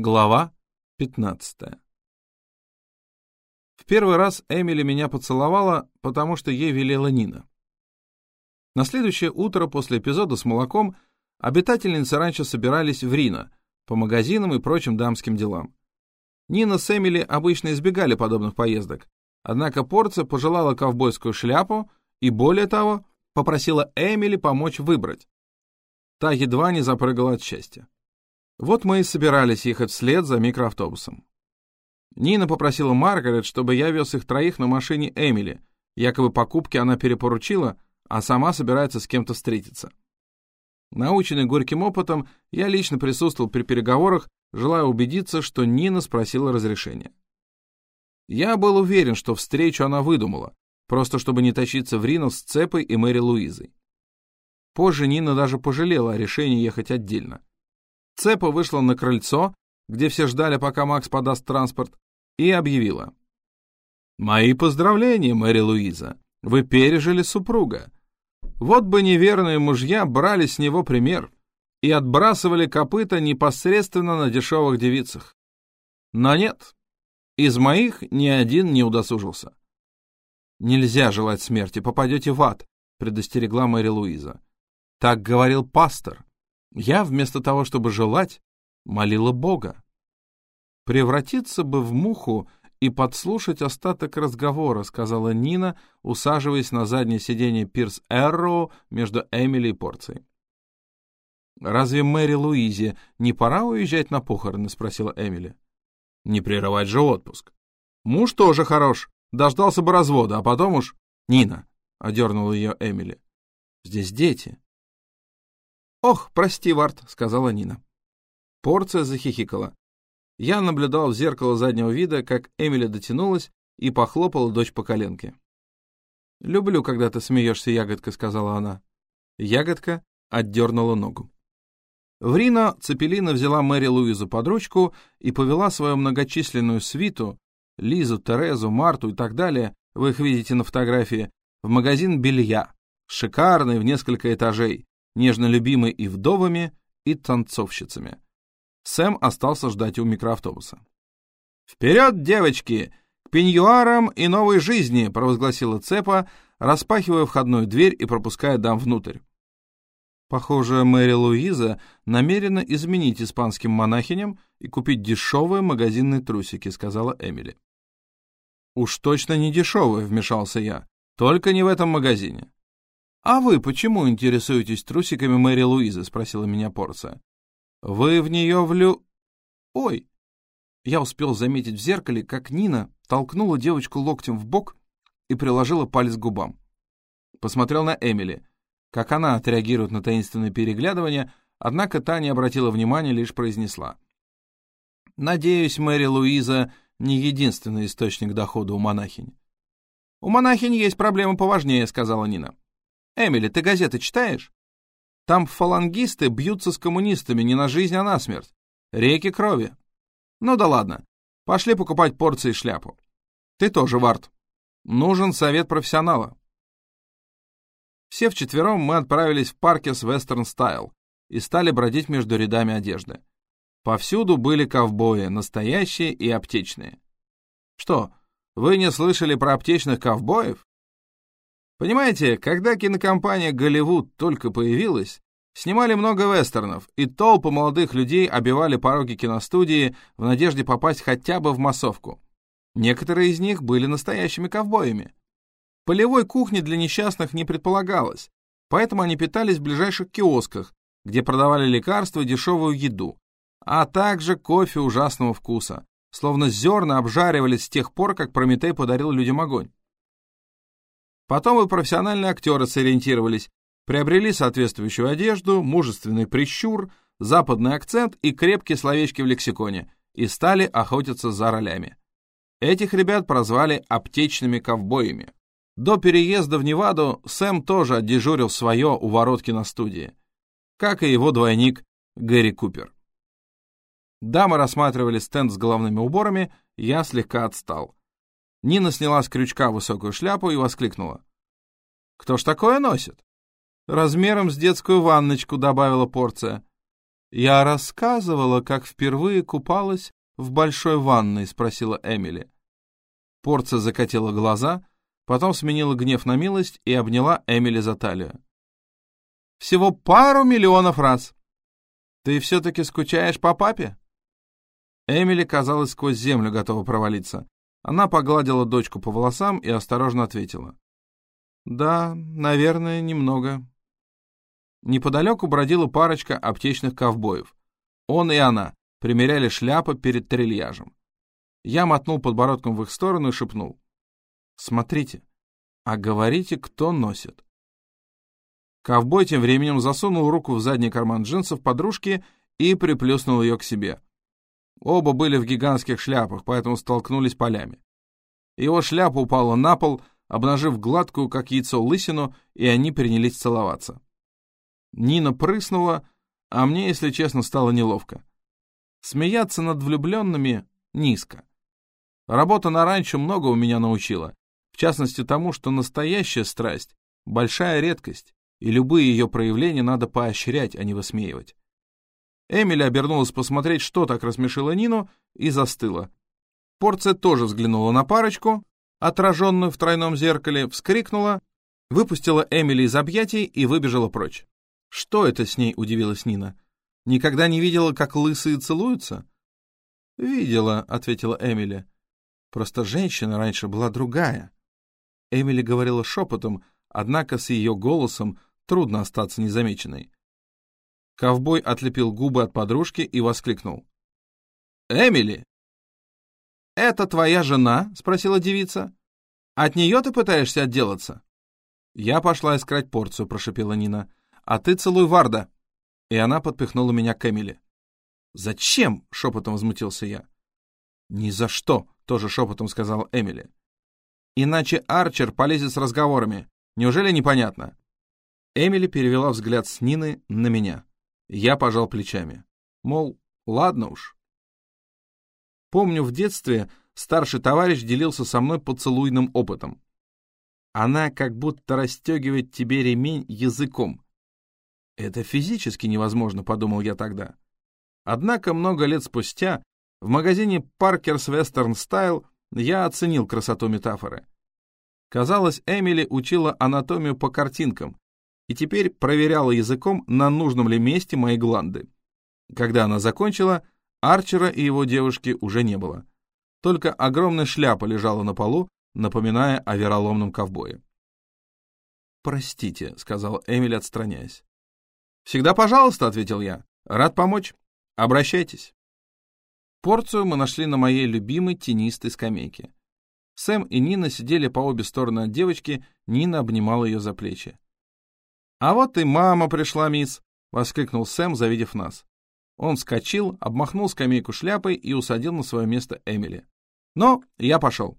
Глава 15 В первый раз Эмили меня поцеловала, потому что ей велела Нина. На следующее утро после эпизода с молоком обитательницы раньше собирались в Рино по магазинам и прочим дамским делам. Нина с Эмили обычно избегали подобных поездок, однако Порция пожелала ковбойскую шляпу и, более того, попросила Эмили помочь выбрать. Та едва не запрыгала от счастья. Вот мы и собирались ехать вслед за микроавтобусом. Нина попросила Маргарет, чтобы я вез их троих на машине Эмили. Якобы покупки она перепоручила, а сама собирается с кем-то встретиться. Наученный горьким опытом, я лично присутствовал при переговорах, желая убедиться, что Нина спросила разрешения. Я был уверен, что встречу она выдумала, просто чтобы не тащиться в Рино с Цепой и Мэри Луизой. Позже Нина даже пожалела о решении ехать отдельно. Цепа вышла на крыльцо, где все ждали, пока Макс подаст транспорт, и объявила. «Мои поздравления, Мэри Луиза. Вы пережили супруга. Вот бы неверные мужья брали с него пример и отбрасывали копыта непосредственно на дешевых девицах. Но нет, из моих ни один не удосужился. «Нельзя желать смерти, попадете в ад», — предостерегла Мэри Луиза. «Так говорил пастор. Я, вместо того, чтобы желать, молила Бога. Превратиться бы в муху и подслушать остаток разговора, сказала Нина, усаживаясь на заднее сиденье Пирс Эрроу между Эмили и Порцией. «Разве Мэри Луизе не пора уезжать на похороны?» — спросила Эмили. «Не прерывать же отпуск. Муж тоже хорош, дождался бы развода, а потом уж...» «Нина!» — одернула ее Эмили. «Здесь дети. «Ох, прости, Варт», — сказала Нина. Порция захихикала. Я наблюдал в зеркало заднего вида, как Эмили дотянулась и похлопала дочь по коленке. «Люблю, когда ты смеешься, ягодка», — сказала она. Ягодка отдернула ногу. В Рино Цепелина взяла Мэри Луизу под ручку и повела свою многочисленную свиту, Лизу, Терезу, Марту и так далее, вы их видите на фотографии, в магазин белья, шикарный в несколько этажей, нежно любимый и вдовами, и танцовщицами. Сэм остался ждать у микроавтобуса. «Вперед, девочки! К пеньюарам и новой жизни!» — провозгласила Цепа, распахивая входную дверь и пропуская дам внутрь. Похоже, Мэри Луиза намерена изменить испанским монахиням и купить дешевые магазинные трусики, сказала Эмили. Уж точно не дешевые, вмешался я. Только не в этом магазине. «А вы почему интересуетесь трусиками Мэри Луизы?» — спросила меня Порция. «Вы в нее влю...» «Ой!» Я успел заметить в зеркале, как Нина толкнула девочку локтем в бок и приложила палец к губам. Посмотрел на Эмили. Как она отреагирует на таинственное переглядывание, однако та не обратила внимания, лишь произнесла. «Надеюсь, Мэри Луиза не единственный источник дохода у монахинь». «У монахинь есть проблемы поважнее», — сказала Нина. «Эмили, ты газеты читаешь? Там фалангисты бьются с коммунистами не на жизнь, а на смерть. Реки крови. Ну да ладно. Пошли покупать порции шляпу. Ты тоже, Варт. Нужен совет профессионала». Все вчетвером мы отправились в парке с Western Style и стали бродить между рядами одежды. Повсюду были ковбои, настоящие и аптечные. Что, вы не слышали про аптечных ковбоев? Понимаете, когда кинокомпания «Голливуд» только появилась, снимали много вестернов, и толпы молодых людей обивали пороги киностудии в надежде попасть хотя бы в массовку. Некоторые из них были настоящими ковбоями. Полевой кухни для несчастных не предполагалось, поэтому они питались в ближайших киосках, где продавали лекарства и дешевую еду, а также кофе ужасного вкуса, словно зерна обжаривались с тех пор, как Прометей подарил людям огонь. Потом и профессиональные актеры сориентировались, приобрели соответствующую одежду, мужественный прищур, западный акцент и крепкие словечки в лексиконе и стали охотиться за ролями. Этих ребят прозвали «аптечными ковбоями». До переезда в Неваду Сэм тоже отдежурил свое у ворот киностудии, как и его двойник Гэри Купер. Дамы рассматривали стенд с головными уборами, я слегка отстал. Нина сняла с крючка высокую шляпу и воскликнула. «Кто ж такое носит?» «Размером с детскую ванночку», — добавила порция. «Я рассказывала, как впервые купалась в большой ванной?» — спросила Эмили. Порция закатила глаза, потом сменила гнев на милость и обняла Эмили за талию. «Всего пару миллионов раз. Ты все-таки скучаешь по папе?» Эмили, казалось, сквозь землю готова провалиться. Она погладила дочку по волосам и осторожно ответила. «Да, наверное, немного». Неподалеку бродила парочка аптечных ковбоев. Он и она примеряли шляпы перед трильяжем. Я мотнул подбородком в их сторону и шепнул. «Смотрите, а говорите, кто носит». Ковбой тем временем засунул руку в задний карман джинсов подружки и приплюснул ее к себе. Оба были в гигантских шляпах, поэтому столкнулись полями. Его шляпа упала на пол, обнажив гладкую, как яйцо, лысину, и они принялись целоваться. Нина прыснула, а мне, если честно, стало неловко. Смеяться над влюбленными низко. Работа на ранчо много у меня научила, в частности тому, что настоящая страсть — большая редкость, и любые ее проявления надо поощрять, а не высмеивать. Эмили обернулась посмотреть, что так рассмешило Нину, и застыла. Порция тоже взглянула на парочку, отраженную в тройном зеркале, вскрикнула, выпустила Эмили из объятий и выбежала прочь. «Что это с ней?» — удивилась Нина. «Никогда не видела, как лысые целуются?» «Видела», — ответила Эмили. «Просто женщина раньше была другая». Эмили говорила шепотом, однако с ее голосом трудно остаться незамеченной. Ковбой отлепил губы от подружки и воскликнул. «Эмили!» «Это твоя жена?» — спросила девица. «От нее ты пытаешься отделаться?» «Я пошла искать порцию», — прошепела Нина. «А ты целуй Варда!» И она подпихнула меня к Эмили. «Зачем?» — шепотом возмутился я. «Ни за что!» — тоже шепотом сказала Эмили. «Иначе Арчер полезет с разговорами. Неужели непонятно?» Эмили перевела взгляд с Нины на меня. Я пожал плечами. Мол, ладно уж. Помню, в детстве старший товарищ делился со мной поцелуйным опытом. Она как будто расстегивает тебе ремень языком. Это физически невозможно, подумал я тогда. Однако много лет спустя в магазине Parker's Western Style я оценил красоту метафоры. Казалось, Эмили учила анатомию по картинкам, и теперь проверяла языком, на нужном ли месте мои гланды. Когда она закончила, Арчера и его девушки уже не было. Только огромная шляпа лежала на полу, напоминая о вероломном ковбое. «Простите», — сказал Эмиль, отстраняясь. «Всегда пожалуйста», — ответил я. «Рад помочь. Обращайтесь». Порцию мы нашли на моей любимой тенистой скамейке. Сэм и Нина сидели по обе стороны от девочки, Нина обнимала ее за плечи. «А вот и мама пришла, мисс!» — воскликнул Сэм, завидев нас. Он вскочил, обмахнул скамейку шляпой и усадил на свое место Эмили. «Но я пошел».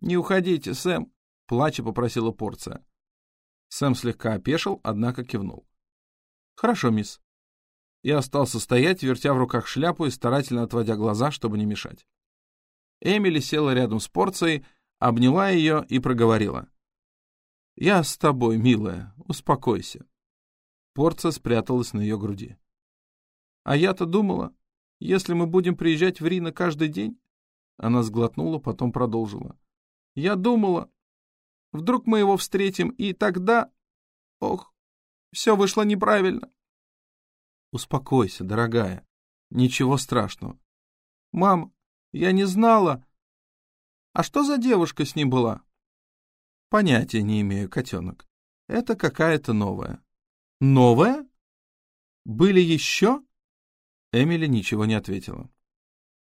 «Не уходите, Сэм!» — плача попросила порция. Сэм слегка опешил, однако кивнул. «Хорошо, мисс». Я остался стоять, вертя в руках шляпу и старательно отводя глаза, чтобы не мешать. Эмили села рядом с порцией, обняла ее и проговорила. «Я с тобой, милая, успокойся». Порция спряталась на ее груди. «А я-то думала, если мы будем приезжать в Рино каждый день...» Она сглотнула, потом продолжила. «Я думала, вдруг мы его встретим, и тогда... Ох, все вышло неправильно». «Успокойся, дорогая, ничего страшного». «Мам, я не знала...» «А что за девушка с ним была?» Понятия не имею, котенок. Это какая-то новая. Новая? Были еще? Эмили ничего не ответила.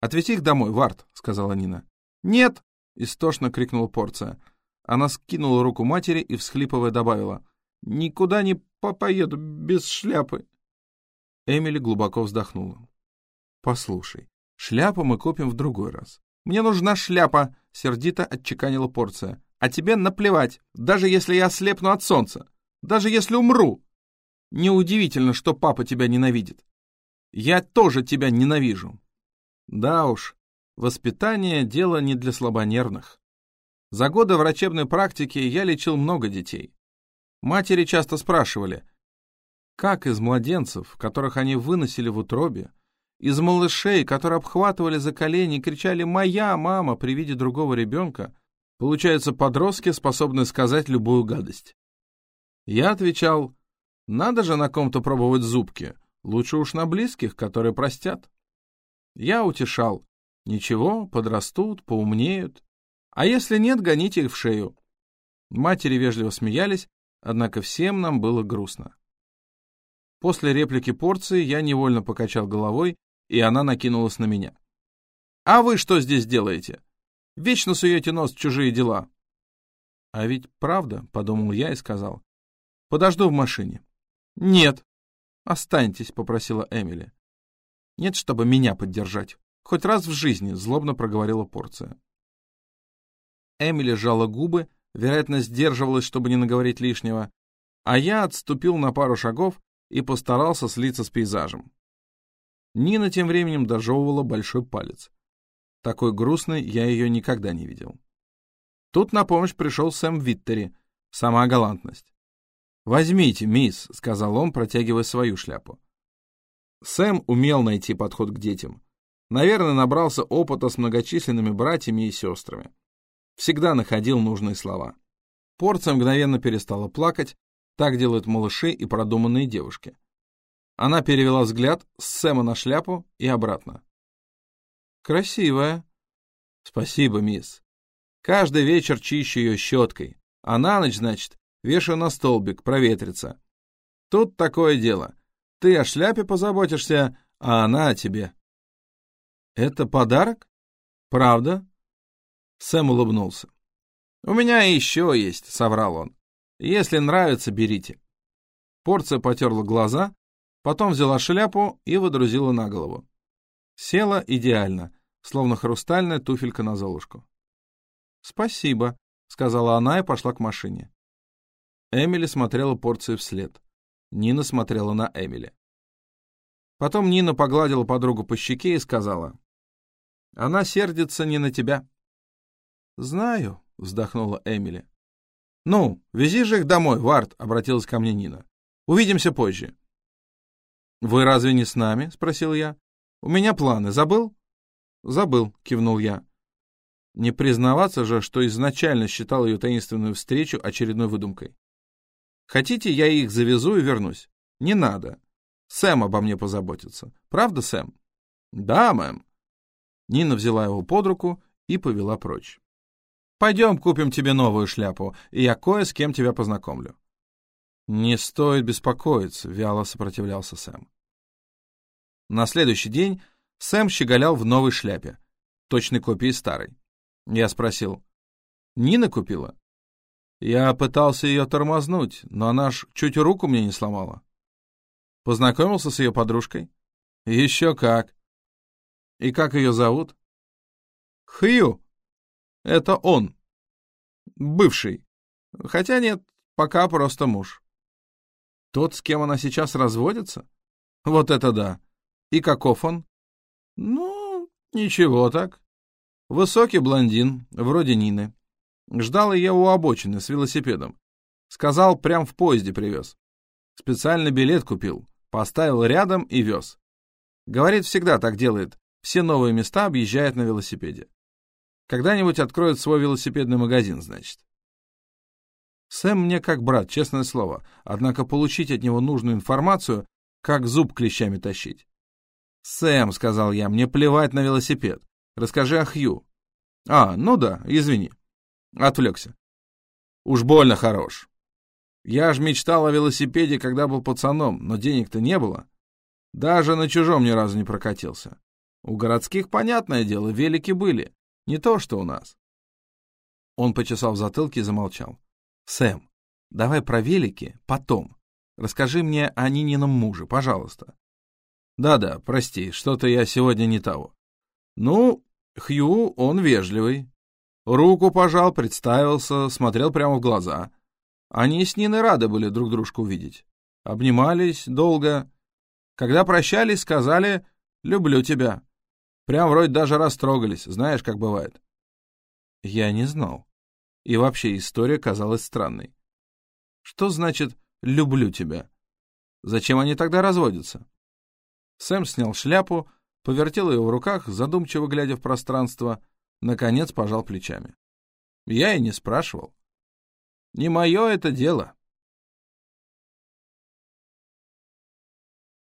«Отвези их домой, Варт», — сказала Нина. «Нет!» — истошно крикнула порция. Она скинула руку матери и, всхлипывая, добавила. «Никуда не поеду без шляпы». Эмили глубоко вздохнула. «Послушай, шляпу мы купим в другой раз». «Мне нужна шляпа», — сердито отчеканила порция. А тебе наплевать, даже если я ослепну от солнца, даже если умру. Неудивительно, что папа тебя ненавидит. Я тоже тебя ненавижу. Да уж, воспитание — дело не для слабонервных. За годы врачебной практики я лечил много детей. Матери часто спрашивали, Как из младенцев, которых они выносили в утробе, из малышей, которые обхватывали за колени и кричали «Моя мама!» при виде другого ребенка, получаются подростки, способные сказать любую гадость. Я отвечал «Надо же на ком-то пробовать зубки, лучше уж на близких, которые простят». Я утешал «Ничего, подрастут, поумнеют, а если нет, гоните их в шею». Матери вежливо смеялись, однако всем нам было грустно. После реплики порции я невольно покачал головой и она накинулась на меня. «А вы что здесь делаете? Вечно суете нос в чужие дела». «А ведь правда», — подумал я и сказал. «Подожду в машине». «Нет». «Останьтесь», — попросила Эмили. «Нет, чтобы меня поддержать. Хоть раз в жизни», — злобно проговорила порция. Эмили сжала губы, вероятно, сдерживалась, чтобы не наговорить лишнего, а я отступил на пару шагов и постарался слиться с пейзажем. Нина тем временем дожевывала большой палец. Такой грустной я ее никогда не видел. Тут на помощь пришел Сэм Виттери, сама галантность. «Возьмите, мисс», — сказал он, протягивая свою шляпу. Сэм умел найти подход к детям. Наверное, набрался опыта с многочисленными братьями и сестрами. Всегда находил нужные слова. Порция мгновенно перестала плакать, так делают малыши и продуманные девушки. Она перевела взгляд с Сэма на шляпу и обратно. «Красивая». «Спасибо, мисс. Каждый вечер чищу ее щеткой, а на ночь, значит, вешаю на столбик, проветриться. Тут такое дело. Ты о шляпе позаботишься, а она о тебе». «Это подарок? Правда?» Сэм улыбнулся. «У меня еще есть», — соврал он. «Если нравится, берите». Порция потерла глаза, Потом взяла шляпу и выдрузила на голову. Села идеально, словно хрустальная туфелька на золушку. «Спасибо», — сказала она и пошла к машине. Эмили смотрела порции вслед. Нина смотрела на Эмили. Потом Нина погладила подругу по щеке и сказала, «Она сердится не на тебя». «Знаю», — вздохнула Эмили. «Ну, вези же их домой, Вард», — обратилась ко мне Нина. «Увидимся позже». «Вы разве не с нами?» — спросил я. «У меня планы. Забыл?» «Забыл», — кивнул я. Не признаваться же, что изначально считал ее таинственную встречу очередной выдумкой. «Хотите, я их завезу и вернусь?» «Не надо. Сэм обо мне позаботится. Правда, Сэм?» «Да, мэм». Нина взяла его под руку и повела прочь. «Пойдем купим тебе новую шляпу, и я кое с кем тебя познакомлю». «Не стоит беспокоиться», — вяло сопротивлялся Сэм. На следующий день Сэм щеголял в новой шляпе, точной копии старой. Я спросил, «Нина купила?» Я пытался ее тормознуть, но она ж чуть руку мне не сломала. Познакомился с ее подружкой? Еще как. И как ее зовут? Хью. Это он. Бывший. Хотя нет, пока просто муж. Тот, с кем она сейчас разводится? Вот это да. И каков он? Ну, ничего так. Высокий блондин, вроде Нины. Ждал ее у обочины с велосипедом. Сказал, прям в поезде привез. Специально билет купил, поставил рядом и вез. Говорит, всегда так делает. Все новые места объезжает на велосипеде. Когда-нибудь откроет свой велосипедный магазин, значит. Сэм мне как брат, честное слово, однако получить от него нужную информацию, как зуб клещами тащить. «Сэм», — сказал я, — «мне плевать на велосипед. Расскажи о Хью». «А, ну да, извини». Отвлекся. «Уж больно хорош. Я ж мечтал о велосипеде, когда был пацаном, но денег-то не было. Даже на чужом ни разу не прокатился. У городских, понятное дело, велики были. Не то, что у нас». Он почесал в затылке и замолчал. Сэм, давай про велики потом. Расскажи мне о Нинином муже, пожалуйста. Да-да, прости, что-то я сегодня не того. Ну, Хью, он вежливый. Руку пожал, представился, смотрел прямо в глаза. Они с Ниной рады были друг дружку увидеть. Обнимались долго. Когда прощались, сказали «люблю тебя». Прям вроде даже растрогались, знаешь, как бывает. Я не знал. И вообще история казалась странной. Что значит «люблю тебя»? Зачем они тогда разводятся? Сэм снял шляпу, повертел ее в руках, задумчиво глядя в пространство, наконец пожал плечами. Я и не спрашивал. Не мое это дело.